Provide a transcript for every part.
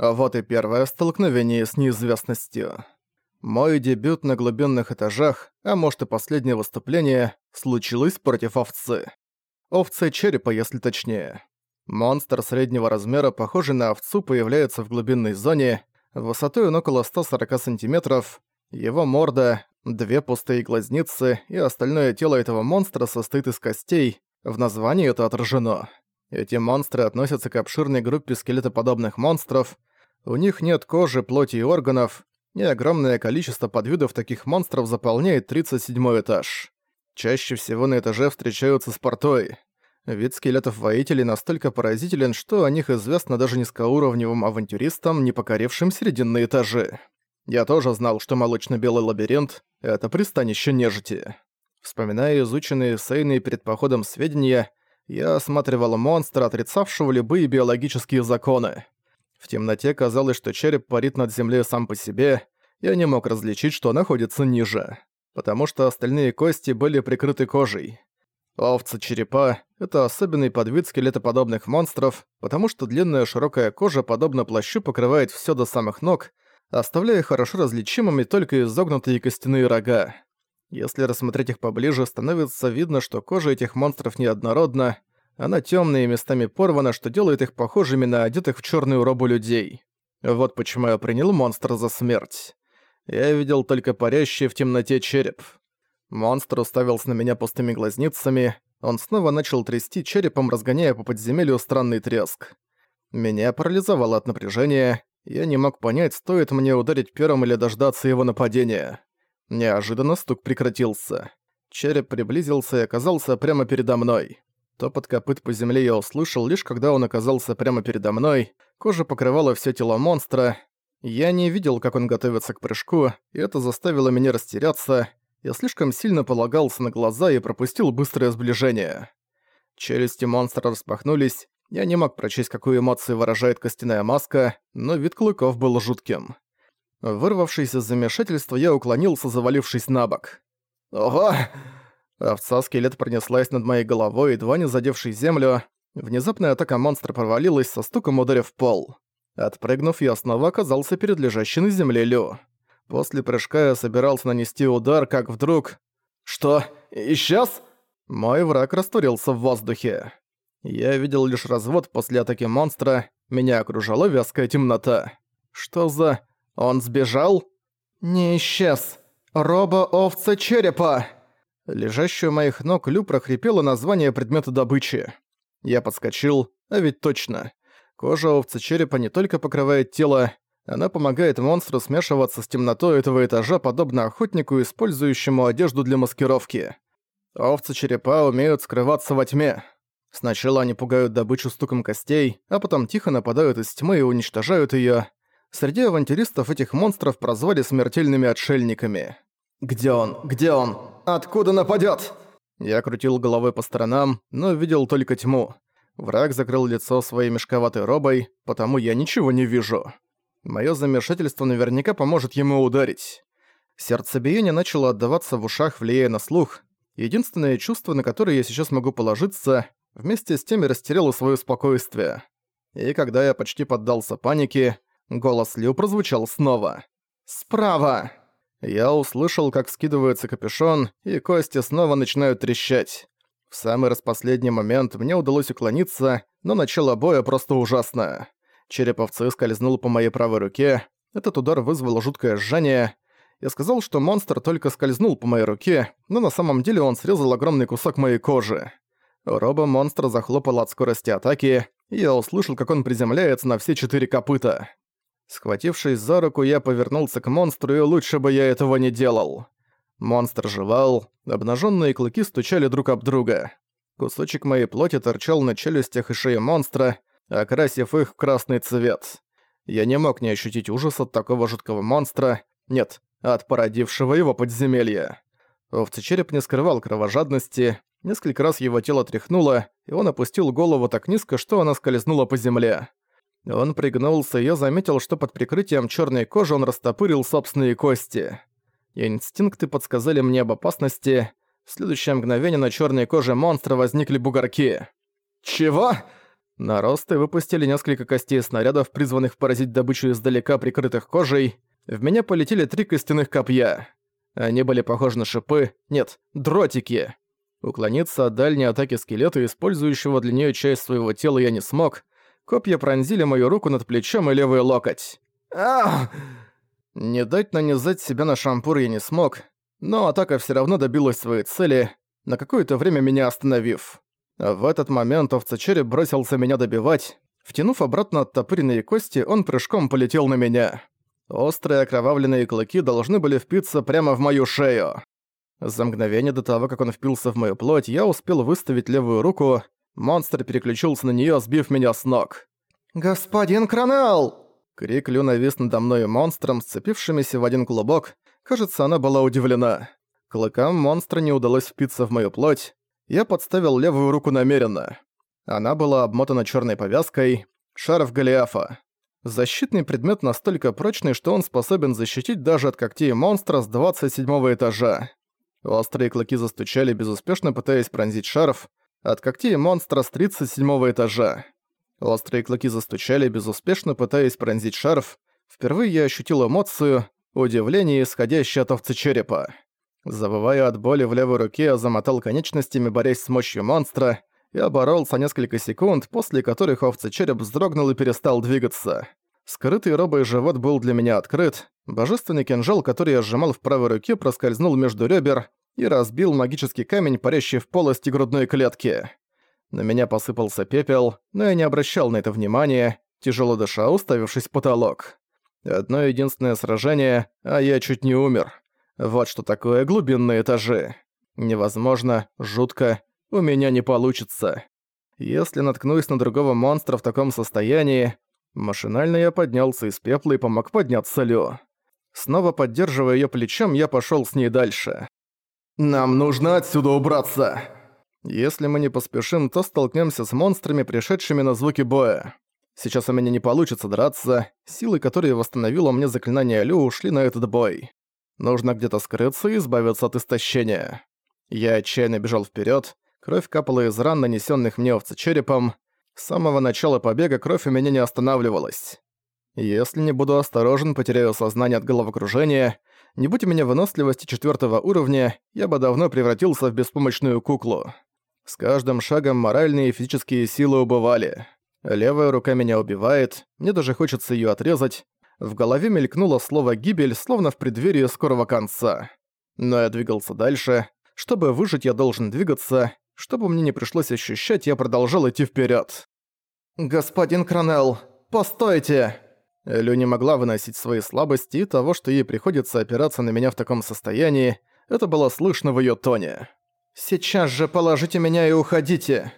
Вот и первое столкновение с неизвестностью. Мой дебют на глубинных этажах, а может и последнее выступление, случилось против овцы. Овцы черепа, если точнее. Монстр среднего размера, похожий на овцу, появляется в глубинной зоне, высотой он около 140 сантиметров. Его морда, две пустые глазницы и остальное тело этого монстра состоит из костей, в названии это отражено. Эти монстры относятся к обширной группе скелетоподобных монстров, у них нет кожи, плоти и органов, и огромное количество подвидов таких монстров заполняет 37 этаж. Чаще всего на этаже встречаются спортой. Вид скелетов-воителей настолько поразителен, что о них известно даже низкоуровневым авантюристам, не покорившим серединные этажи. Я тоже знал, что молочно-белый лабиринт — это пристанище нежити. Вспоминая изученные Сейной перед походом сведения, я осматривал монстра, отрицавшего любые биологические законы. В темноте казалось, что череп парит над землей сам по себе, я не мог различить, что находится ниже, потому что остальные кости были прикрыты кожей. Овцы-черепа — это особенный подвид скелетоподобных монстров, потому что длинная широкая кожа, подобно плащу, покрывает все до самых ног, оставляя хорошо различимыми только изогнутые костяные рога. Если рассмотреть их поближе, становится видно, что кожа этих монстров неоднородна, она темная и местами порвана, что делает их похожими на одетых в черную робу людей. Вот почему я принял монстра за смерть. Я видел только парящий в темноте череп. Монстр уставился на меня пустыми глазницами. Он снова начал трясти черепом, разгоняя по подземелью странный треск. Меня парализовало от напряжения. Я не мог понять, стоит мне ударить первым или дождаться его нападения. Неожиданно стук прекратился. Череп приблизился и оказался прямо передо мной. Топот копыт по земле я услышал лишь когда он оказался прямо передо мной, кожа покрывала все тело монстра. Я не видел, как он готовится к прыжку, и это заставило меня растеряться. Я слишком сильно полагался на глаза и пропустил быстрое сближение. Челюсти монстра распахнулись, я не мог прочесть, какую эмоцию выражает костяная маска, но вид клыков был жутким. Вырвавшись из замешательства, я уклонился, завалившись на бок. «Ого!» Овца-скелет пронеслась над моей головой, едва не задевшей землю. Внезапная атака монстра провалилась, со стуком ударив пол. Отпрыгнув, я снова оказался перед лежащей на земле Лю. После прыжка я собирался нанести удар, как вдруг... «Что? Исчез?» Мой враг растворился в воздухе. Я видел лишь развод после атаки монстра, меня окружала вязкая темнота. Что за... Он сбежал? «Не исчез. Робо-овца черепа!» Лежащую моих ног Лю прохрипела название предмета добычи. Я подскочил, а ведь точно. Кожа овцы черепа не только покрывает тело, она помогает монстру смешиваться с темнотой этого этажа, подобно охотнику, использующему одежду для маскировки. Овцы черепа умеют скрываться во тьме. Сначала они пугают добычу стуком костей, а потом тихо нападают из тьмы и уничтожают её. Среди авантюристов этих монстров прозвали смертельными отшельниками. «Где он? Где он? Откуда нападёт?» Я крутил головой по сторонам, но видел только тьму. Враг закрыл лицо своей мешковатой робой, потому я ничего не вижу. Моё замешательство наверняка поможет ему ударить. Сердцебиение начало отдаваться в ушах, влияя на слух. Единственное чувство, на которое я сейчас могу положиться, вместе с тем и растеряло своё спокойствие. И когда я почти поддался панике, голос Лю прозвучал снова. «Справа!» Я услышал, как скидывается капюшон, и кости снова начинают трещать. В самый распоследний момент мне удалось уклониться, но начало боя просто ужасное. Череп овцы скользнул по моей правой руке. Этот удар вызвал жуткое жжение. Я сказал, что монстр только скользнул по моей руке, но на самом деле он срезал огромный кусок моей кожи. Роба монстра захлопал от скорости атаки, и я услышал, как он приземляется на все четыре копыта. Схватившись за руку, я повернулся к монстру, и лучше бы я этого не делал. Монстр жевал, обнаженные клыки стучали друг об друга. Кусочек моей плоти торчал на челюстях и шее монстра, окрасив их в красный цвет. Я не мог не ощутить ужас от такого жуткого монстра, нет, от породившего его подземелья. Овцечереп не скрывал кровожадности, несколько раз его тело тряхнуло, и он опустил голову так низко, что она скользнула по земле. Он пригнулся, и заметил, что под прикрытием черной кожи он растопырил собственные кости. Инстинкты подсказали мне об опасности. В следующее мгновение на черной коже монстра возникли бугорки. «Чего?» Наросты выпустили несколько костей снарядов, призванных поразить добычу издалека, прикрытых кожей. В меня полетели три костяных копья. Они были похожи на шипы, нет, дротики. Уклониться от дальней атаки скелета, использующего для нее часть своего тела, я не смог. Копья пронзили мою руку над плечом и левый локоть. Ах! Не дать нанизать себя на шампур я не смог, но атака все равно добилась своей цели, на какое-то время меня остановив. В этот момент овцечереп бросился меня добивать. Втянув обратно оттопыренные кости, он прыжком полетел на меня. Острые окровавленные клыки должны были впиться прямо в мою шею. За мгновение до того, как он впился в мою плоть, я успел выставить левую руку. Монстр переключился на неё, сбив меня с ног. «Господин Кронелл!» Крик Лю навис надо мной монстром, сцепившимися в один клубок. Кажется, она была удивлена. Клыкам монстра не удалось впиться в мою плоть. Я подставил левую руку намеренно. Она была обмотана черной повязкой. Шарф Голиафа. Защитный предмет настолько прочный, что он способен защитить даже от когтей монстра с 27 этажа. Острые клыки застучали, безуспешно пытаясь пронзить шарф от когтей монстра с 37 этажа. Острые клыки застучали, безуспешно пытаясь пронзить шарф. Впервые я ощутил эмоцию, удивление, исходящее от овцы черепа. Забывая от боли в левой руке, я замотал конечностями, борясь с мощью монстра. Я боролся несколько секунд, после которых овцечереп вздрогнул и перестал двигаться. Скрытый робой живот был для меня открыт. Божественный кинжал, который я сжимал в правой руке, проскользнул между ребер и разбил магический камень, парящий в полости грудной клетки. На меня посыпался пепел, но я не обращал на это внимания, тяжело дыша, уставившись в потолок. Одно единственное сражение, а я чуть не умер. Вот что такое глубинные этажи. Невозможно, жутко, у меня не получится. Если наткнусь на другого монстра в таком состоянии, машинально я поднялся из пепла и помог подняться Лю. Снова поддерживая её плечом, я пошёл с ней дальше. «Нам нужно отсюда убраться!» Если мы не поспешим, то столкнёмся с монстрами, пришедшими на звуки боя. Сейчас у меня не получится драться, силы, которые восстановило мне заклинание Лю, ушли на этот бой. Нужно где-то скрыться и избавиться от истощения. Я отчаянно бежал вперед. Кровь капала из ран, нанесенных мне овцечерепом. С самого начала побега кровь у меня не останавливалась. Если не буду осторожен, потеряю сознание от головокружения. Не будь у меня выносливости четвертого уровня, я бы давно превратился в беспомощную куклу. С каждым шагом моральные и физические силы убывали. Левая рука меня убивает, мне даже хочется ее отрезать, в голове мелькнуло слово «гибель», словно в преддверии скорого конца. Но я двигался дальше. Чтобы выжить, я должен двигаться. Чтобы мне не пришлось ощущать, я продолжал идти вперед. «Господин Кронелл, постойте!» Лю не могла выносить свои слабости и того, что ей приходится опираться на меня в таком состоянии, это было слышно в ее тоне. «Сейчас же положите меня и уходите!»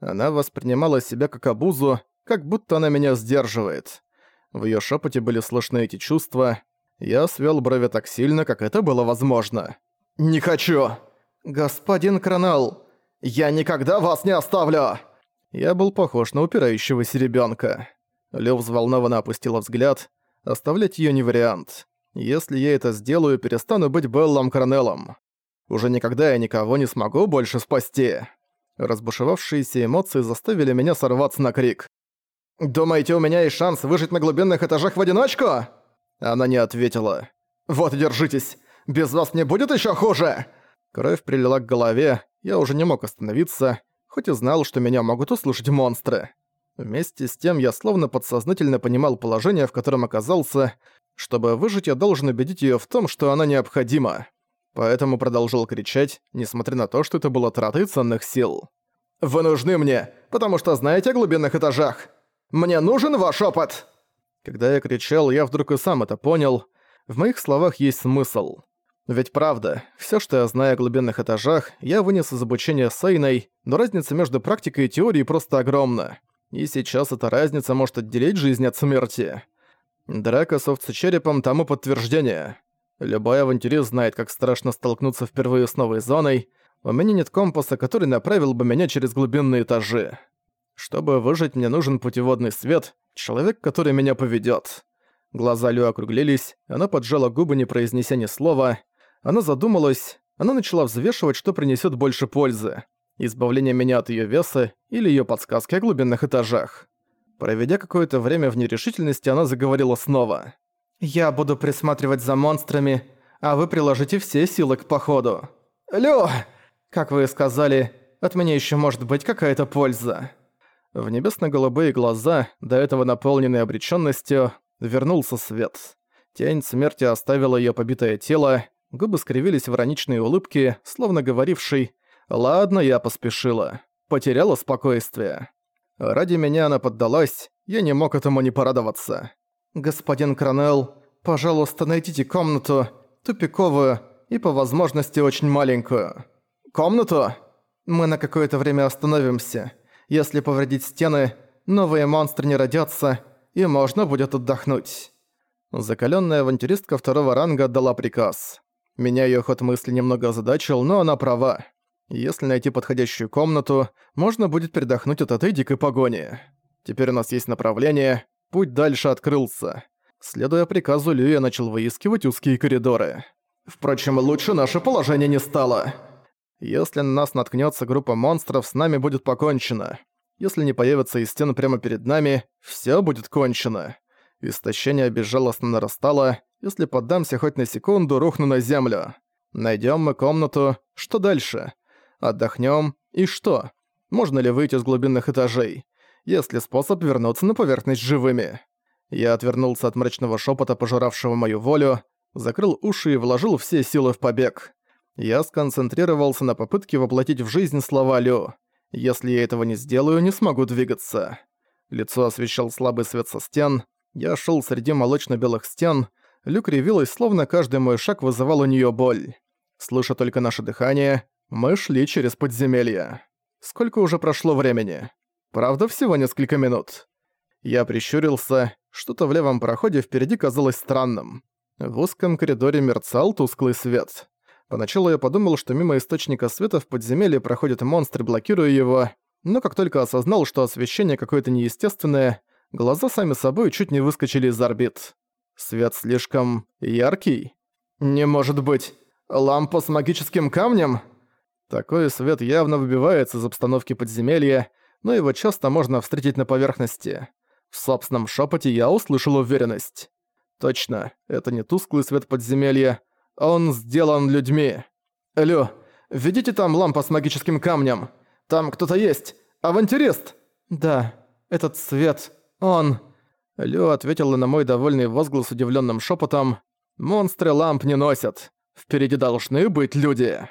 Она воспринимала себя как обузу, как будто она меня сдерживает. В её шепоте были слышны эти чувства. Я свел брови так сильно, как это было возможно. «Не хочу!» «Господин Кронал, я никогда вас не оставлю!» Я был похож на упирающегося ребёнка. Лев взволнованно опустила взгляд. Оставлять её не вариант. Если я это сделаю, перестану быть Беллом Кронеллом. Уже никогда я никого не смогу больше спасти. Разбушевавшиеся эмоции заставили меня сорваться на крик. «Думаете, у меня есть шанс выжить на глубинных этажах в одиночку?» Она не ответила. «Вот, держитесь! Без вас мне будет еще хуже!» Кровь прилила к голове, я уже не мог остановиться, хоть и знал, что меня могут услышать монстры. Вместе с тем я словно подсознательно понимал положение, в котором оказался. Чтобы выжить, я должен убедить её в том, что она необходима. Поэтому продолжил кричать, несмотря на то, что это было тратой ценных сил. «Вы нужны мне, потому что знаете о глубинных этажах. Мне нужен ваш опыт!» Когда я кричал, я вдруг и сам это понял. В моих словах есть смысл. Ведь правда, все, что я знаю о глубинных этажах, я вынес из обучения Сейной, но разница между практикой и теорией просто огромна. И сейчас эта разница может отделить жизнь от смерти. Драка с овцечерепом тому подтверждение. Любой авантюрист знает, как страшно столкнуться впервые с новой зоной. У меня нет компаса, который направил бы меня через глубинные этажи. Чтобы выжить, мне нужен путеводный свет, человек, который меня поведёт. Глаза Лю округлились, она поджала губы, не произнеся ни слова. Она задумалась, она начала взвешивать, что принесёт больше пользы. Избавление меня от ее веса или ее подсказки о глубинных этажах. Проведя какое-то время в нерешительности, она заговорила снова. «Я буду присматривать за монстрами, а вы приложите все силы к походу. Лё! Как вы сказали, от меня еще может быть какая-то польза». В небесно-голубые глаза, до этого наполненные обречённостью, вернулся свет. Тень смерти оставила её побитое тело, губы скривились в ироничные улыбки, словно говоривший «Ладно, я поспешила». Потеряла спокойствие. Ради меня она поддалась, я не мог этому не порадоваться. «Господин Кронелл, пожалуйста, найдите комнату, тупиковую и по возможности очень маленькую». «Комнату?» «Мы на какое-то время остановимся. Если повредить стены, новые монстры не родятся, и можно будет отдохнуть». Закалённая авантюристка второго ранга отдала приказ. Меня её ход мысли немного озадачил, но она права. Если найти подходящую комнату, можно будет передохнуть от этой дикой погони. Теперь у нас есть направление, путь дальше открылся. Следуя приказу Лю, я начал выискивать узкие коридоры. Впрочем, лучше наше положение не стало. Если на нас наткнется группа монстров, с нами будет покончено. Если не появится из стены прямо перед нами, все будет кончено. Истощение безжалостно нарастало. Если поддамся хоть на секунду, рухну на землю. Найдем мы комнату. Что дальше? Отдохнем. И что? Можно ли выйти с глубинных этажей? Есть ли способ вернуться на поверхность живыми? Я отвернулся от мрачного шепота, пожиравшего мою волю, закрыл уши и вложил все силы в побег. Я сконцентрировался на попытке воплотить в жизнь слова Лю. Если я этого не сделаю, не смогу двигаться. Лицо освещал слабый свет со стен. Я шел среди молочно-белых стен. Лю кривилась, словно каждый мой шаг вызывал у нее боль. Слыша только наше дыхание, мы шли через подземелье. Сколько уже прошло времени? Правда, всего несколько минут. Я прищурился, что-то в левом проходе впереди казалось странным. В узком коридоре мерцал тусклый свет. Поначалу я подумал, что мимо источника света в подземелье проходит монстр, блокируя его, но как только осознал, что освещение какое-то неестественное, глаза сами собой чуть не выскочили из орбит. Свет слишком яркий. Не может быть. Лампа с магическим камнем? Такой свет явно выбивается из обстановки подземелья, но его часто можно встретить на поверхности. В собственном шепоте я услышал уверенность. Точно, это не тусклый свет подземелья, он сделан людьми. Лю, видите там лампа с магическим камнем? Там кто-то есть. Авантюрист!» «Да, этот свет, он...» Лю ответила на мой довольный возглас удивленным шепотом. «Монстры ламп не носят. Впереди должны быть люди».